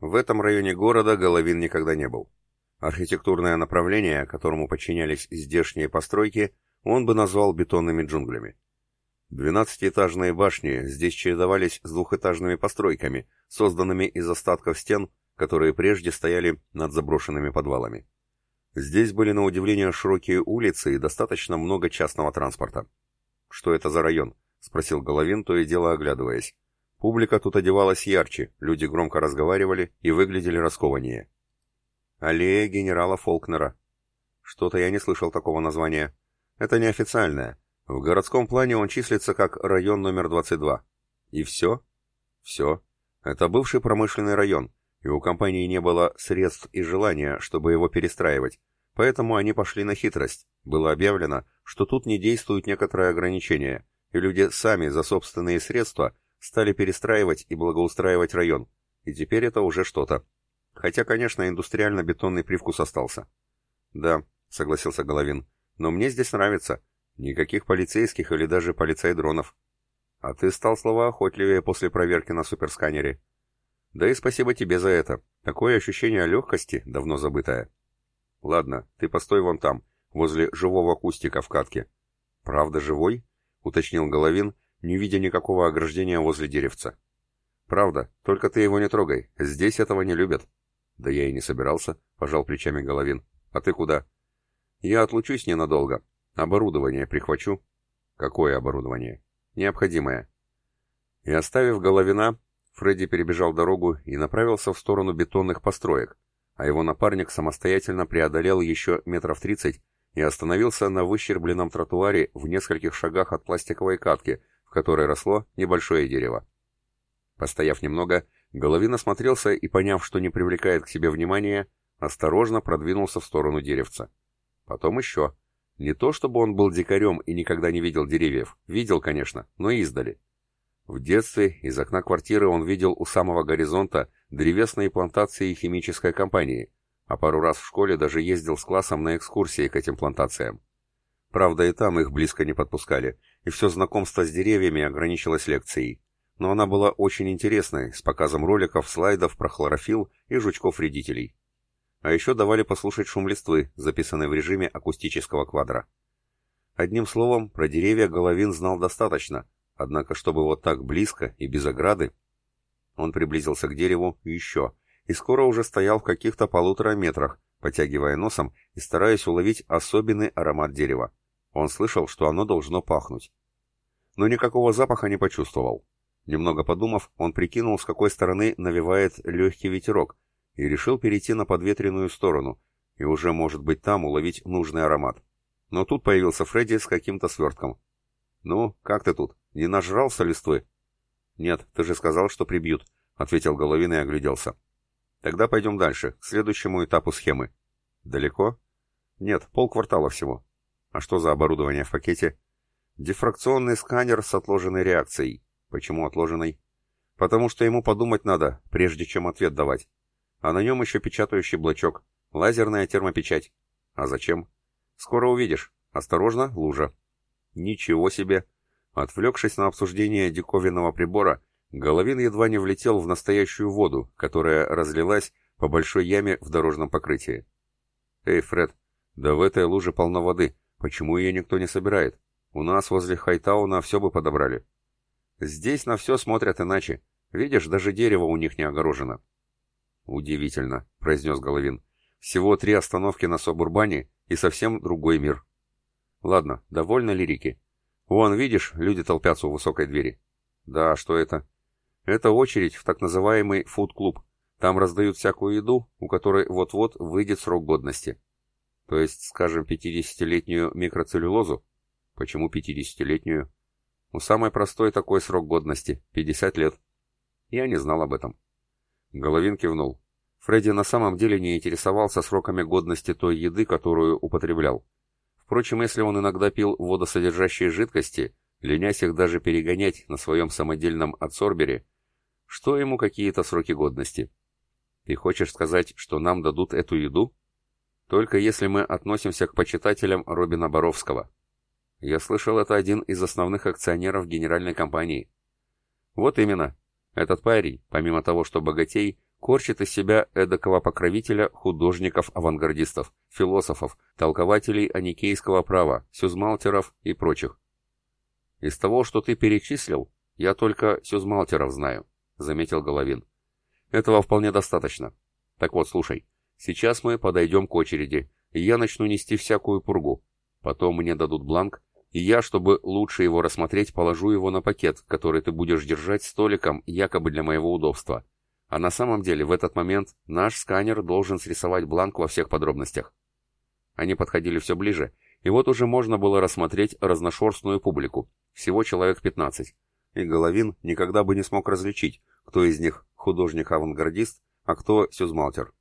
В этом районе города Головин никогда не был. Архитектурное направление, которому подчинялись здешние постройки, он бы назвал бетонными джунглями. Двенадцатиэтажные башни здесь чередовались с двухэтажными постройками, созданными из остатков стен, которые прежде стояли над заброшенными подвалами. Здесь были на удивление широкие улицы и достаточно много частного транспорта. «Что это за район?» — спросил Головин, то и дело оглядываясь. Публика тут одевалась ярче, люди громко разговаривали и выглядели раскованнее. «Аллея генерала Фолкнера». Что-то я не слышал такого названия. Это неофициальное. В городском плане он числится как район номер 22. И все? Все. Это бывший промышленный район, и у компании не было средств и желания, чтобы его перестраивать, поэтому они пошли на хитрость. Было объявлено, что тут не действуют некоторые ограничения, и люди сами за собственные средства стали перестраивать и благоустраивать район, и теперь это уже что-то. Хотя, конечно, индустриально-бетонный привкус остался. «Да», — согласился Головин, — «но мне здесь нравится. Никаких полицейских или даже полицей-дронов. А ты стал словоохотливее после проверки на суперсканере. Да и спасибо тебе за это. Такое ощущение легкости, давно забытое. Ладно, ты постой вон там, возле живого кустика в катке. Правда живой? Уточнил Головин, не видя никакого ограждения возле деревца. Правда, только ты его не трогай, здесь этого не любят. Да я и не собирался, пожал плечами Головин. А ты куда? Я отлучусь ненадолго. Оборудование прихвачу. Какое оборудование? Необходимое. И оставив Головина, Фредди перебежал дорогу и направился в сторону бетонных построек, а его напарник самостоятельно преодолел еще метров тридцать и остановился на выщербленном тротуаре в нескольких шагах от пластиковой катки, в которой росло небольшое дерево. Постояв немного, Головин осмотрелся и, поняв, что не привлекает к себе внимания, осторожно продвинулся в сторону деревца. Потом еще. Не то чтобы он был дикарем и никогда не видел деревьев, видел, конечно, но издали. В детстве из окна квартиры он видел у самого горизонта древесные плантации химической компании, а пару раз в школе даже ездил с классом на экскурсии к этим плантациям. Правда, и там их близко не подпускали, и все знакомство с деревьями ограничилось лекцией. Но она была очень интересной, с показом роликов, слайдов про хлорофилл и жучков-вредителей. А еще давали послушать шум листвы, записанный в режиме акустического квадра. Одним словом, про деревья Головин знал достаточно, Однако, чтобы вот так близко и без ограды... Он приблизился к дереву еще, и скоро уже стоял в каких-то полутора метрах, потягивая носом и стараясь уловить особенный аромат дерева. Он слышал, что оно должно пахнуть. Но никакого запаха не почувствовал. Немного подумав, он прикинул, с какой стороны навевает легкий ветерок, и решил перейти на подветренную сторону, и уже, может быть, там уловить нужный аромат. Но тут появился Фредди с каким-то свертком. «Ну, как ты тут?» Не нажрался листвы? Нет, ты же сказал, что прибьют, ответил Головин и огляделся. Тогда пойдем дальше, к следующему этапу схемы. Далеко? Нет, полквартала всего. А что за оборудование в пакете? Дифракционный сканер с отложенной реакцией. Почему отложенной? Потому что ему подумать надо, прежде чем ответ давать. А на нем еще печатающий блочок. Лазерная термопечать. А зачем? Скоро увидишь. Осторожно, лужа. Ничего себе, Отвлекшись на обсуждение диковинного прибора, Головин едва не влетел в настоящую воду, которая разлилась по большой яме в дорожном покрытии. «Эй, Фред, да в этой луже полно воды. Почему ее никто не собирает? У нас возле Хайтауна все бы подобрали». «Здесь на все смотрят иначе. Видишь, даже дерево у них не огорожено». «Удивительно», — произнес Головин. «Всего три остановки на Собурбане и совсем другой мир». «Ладно, довольно лирики. Вон, видишь, люди толпятся у высокой двери. Да, что это? Это очередь в так называемый фуд-клуб. Там раздают всякую еду, у которой вот-вот выйдет срок годности. То есть, скажем, 50-летнюю микроцеллюлозу? Почему 50-летнюю? У самой простой такой срок годности — 50 лет. Я не знал об этом. Головин кивнул. Фредди на самом деле не интересовался сроками годности той еды, которую употреблял. Впрочем, если он иногда пил водосодержащие жидкости, ленясь их даже перегонять на своем самодельном адсорбере, что ему какие-то сроки годности? Ты хочешь сказать, что нам дадут эту еду? Только если мы относимся к почитателям Робина Боровского. Я слышал, это один из основных акционеров генеральной компании. Вот именно. Этот парень, помимо того, что богатей, корчит из себя эдакого покровителя художников-авангардистов, философов, толкователей аникейского права, сюзмалтеров и прочих. Из того, что ты перечислил, я только сюзмалтеров знаю, заметил Головин. Этого вполне достаточно. Так вот, слушай, сейчас мы подойдем к очереди, и я начну нести всякую пургу. Потом мне дадут бланк, и я, чтобы лучше его рассмотреть, положу его на пакет, который ты будешь держать столиком, якобы для моего удобства. А на самом деле в этот момент наш сканер должен срисовать бланк во всех подробностях. Они подходили все ближе, и вот уже можно было рассмотреть разношерстную публику, всего человек 15. И Головин никогда бы не смог различить, кто из них художник-авангардист, а кто сюзмалтер.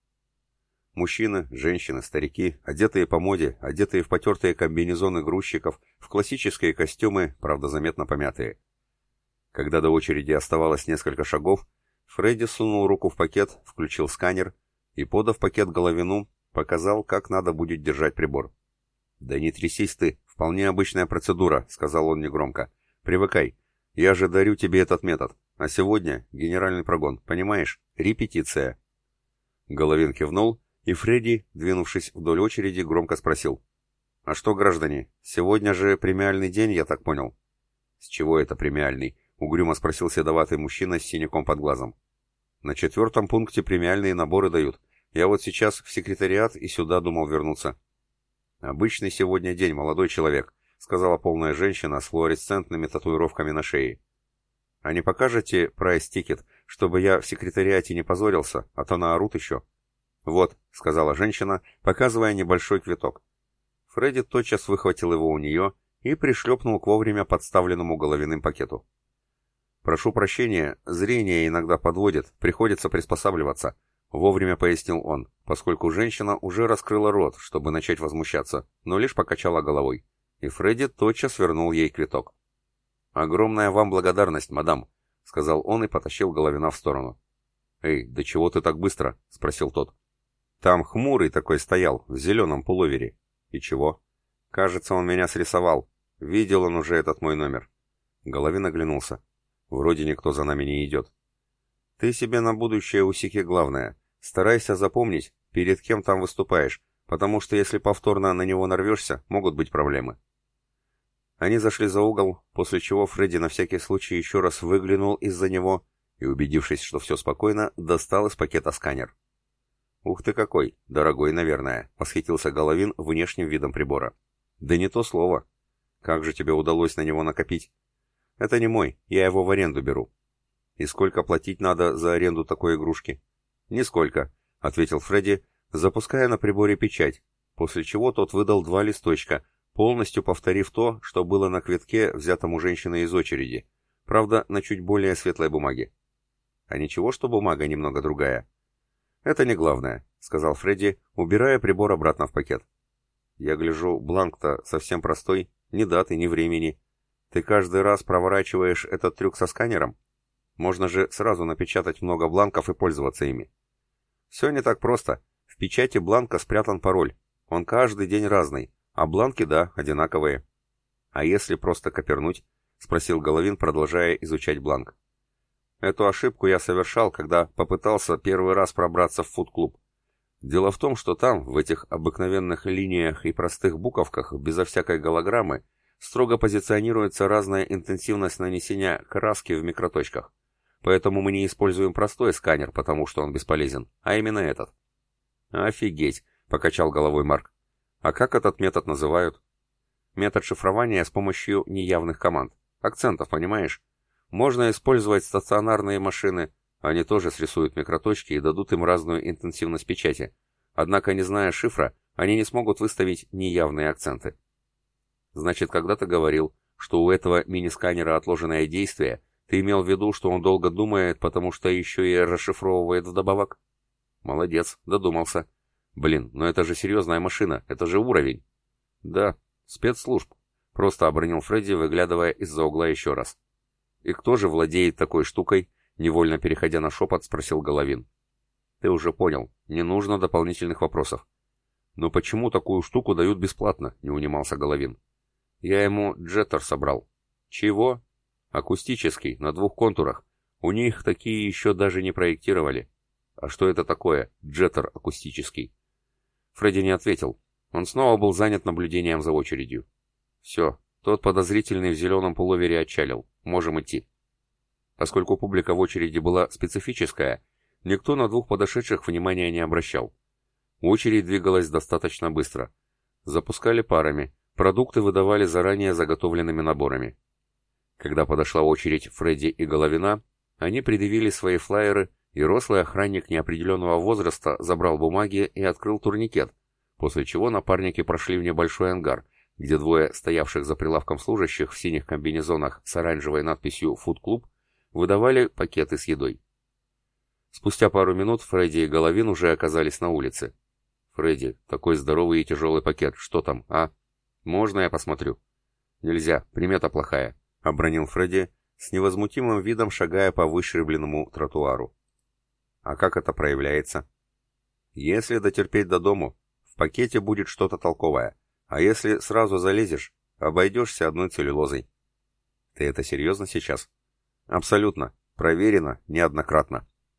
Мужчины, женщины, старики, одетые по моде, одетые в потертые комбинезоны грузчиков, в классические костюмы, правда заметно помятые. Когда до очереди оставалось несколько шагов, Фредди сунул руку в пакет, включил сканер и, подав пакет Головину, показал, как надо будет держать прибор. «Да не трясись ты, вполне обычная процедура», — сказал он негромко. «Привыкай. Я же дарю тебе этот метод. А сегодня генеральный прогон, понимаешь? Репетиция». Головин кивнул и Фредди, двинувшись вдоль очереди, громко спросил. «А что, граждане, сегодня же премиальный день, я так понял?» «С чего это премиальный?» — угрюмо спросил седоватый мужчина с синяком под глазом. «На четвертом пункте премиальные наборы дают. Я вот сейчас в секретариат и сюда думал вернуться». «Обычный сегодня день, молодой человек», — сказала полная женщина с флуоресцентными татуировками на шее. «А не покажете прайс-тикет, чтобы я в секретариате не позорился, а то наорут еще?» «Вот», — сказала женщина, показывая небольшой квиток. Фредди тотчас выхватил его у нее и пришлепнул к вовремя подставленному головиным пакету. «Прошу прощения, зрение иногда подводит, приходится приспосабливаться», — вовремя пояснил он, поскольку женщина уже раскрыла рот, чтобы начать возмущаться, но лишь покачала головой. И Фредди тотчас вернул ей квиток. «Огромная вам благодарность, мадам», — сказал он и потащил Головина в сторону. «Эй, да чего ты так быстро?» — спросил тот. Там хмурый такой стоял, в зеленом пуловере. И чего? Кажется, он меня срисовал. Видел он уже этот мой номер. Головин оглянулся. Вроде никто за нами не идет. Ты себе на будущее усеки главное. Старайся запомнить, перед кем там выступаешь, потому что если повторно на него нарвешься, могут быть проблемы. Они зашли за угол, после чего Фредди на всякий случай еще раз выглянул из-за него и, убедившись, что все спокойно, достал из пакета сканер. «Ух ты какой! Дорогой, наверное», — восхитился Головин внешним видом прибора. «Да не то слово. Как же тебе удалось на него накопить?» «Это не мой, я его в аренду беру». «И сколько платить надо за аренду такой игрушки?» «Нисколько», — ответил Фредди, запуская на приборе печать, после чего тот выдал два листочка, полностью повторив то, что было на квитке, взятом у женщины из очереди, правда, на чуть более светлой бумаге. А ничего, что бумага немного другая. «Это не главное», — сказал Фредди, убирая прибор обратно в пакет. «Я гляжу, бланк-то совсем простой, ни даты, ни времени. Ты каждый раз проворачиваешь этот трюк со сканером? Можно же сразу напечатать много бланков и пользоваться ими». «Все не так просто. В печати бланка спрятан пароль. Он каждый день разный, а бланки, да, одинаковые». «А если просто копернуть?» — спросил Головин, продолжая изучать бланк. Эту ошибку я совершал, когда попытался первый раз пробраться в фуд-клуб. Дело в том, что там, в этих обыкновенных линиях и простых буковках, безо всякой голограммы, строго позиционируется разная интенсивность нанесения краски в микроточках. Поэтому мы не используем простой сканер, потому что он бесполезен, а именно этот. «Офигеть!» — покачал головой Марк. «А как этот метод называют?» «Метод шифрования с помощью неявных команд. Акцентов, понимаешь? Можно использовать стационарные машины, они тоже срисуют микроточки и дадут им разную интенсивность печати. Однако, не зная шифра, они не смогут выставить неявные акценты. Значит, когда ты говорил, что у этого мини-сканера отложенное действие, ты имел в виду, что он долго думает, потому что еще и расшифровывает вдобавок? Молодец, додумался. Блин, но это же серьезная машина, это же уровень. Да, спецслужб. Просто обронил Фредди, выглядывая из-за угла еще раз. «И кто же владеет такой штукой?» Невольно переходя на шепот, спросил Головин. «Ты уже понял. Не нужно дополнительных вопросов». «Но почему такую штуку дают бесплатно?» — не унимался Головин. «Я ему джеттер собрал». «Чего?» «Акустический, на двух контурах. У них такие еще даже не проектировали». а что это такое, джеттер акустический?» Фредди не ответил. Он снова был занят наблюдением за очередью. «Все, тот подозрительный в зеленом пуловере отчалил. Можем идти». Поскольку публика в очереди была специфическая, никто на двух подошедших внимания не обращал. Очередь двигалась достаточно быстро. Запускали парами, продукты выдавали заранее заготовленными наборами. Когда подошла очередь Фредди и Головина, они предъявили свои флаеры, и рослый охранник неопределенного возраста забрал бумаги и открыл турникет, после чего напарники прошли в небольшой ангар, где двое стоявших за прилавком служащих в синих комбинезонах с оранжевой надписью «Фуд-клуб» выдавали пакеты с едой. Спустя пару минут Фредди и Головин уже оказались на улице. «Фредди, такой здоровый и тяжелый пакет, что там, а? Можно я посмотрю?» «Нельзя, примета плохая», — обронил Фредди, с невозмутимым видом шагая по выщербленному тротуару. «А как это проявляется?» «Если дотерпеть до дому, в пакете будет что-то толковое, а если сразу залезешь, обойдешься одной целлюлозой». «Ты это серьезно сейчас?» Абсолютно. Проверено неоднократно.